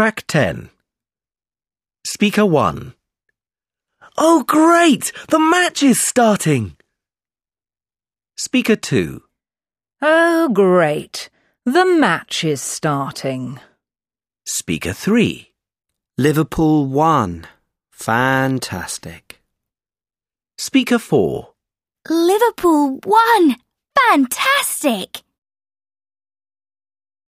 Track 10. Speaker 1. Oh, great! The match is starting! Speaker 2. Oh, great. The match is starting. Speaker 3. Liverpool one. Fantastic. Speaker 4. Liverpool one. Fantastic!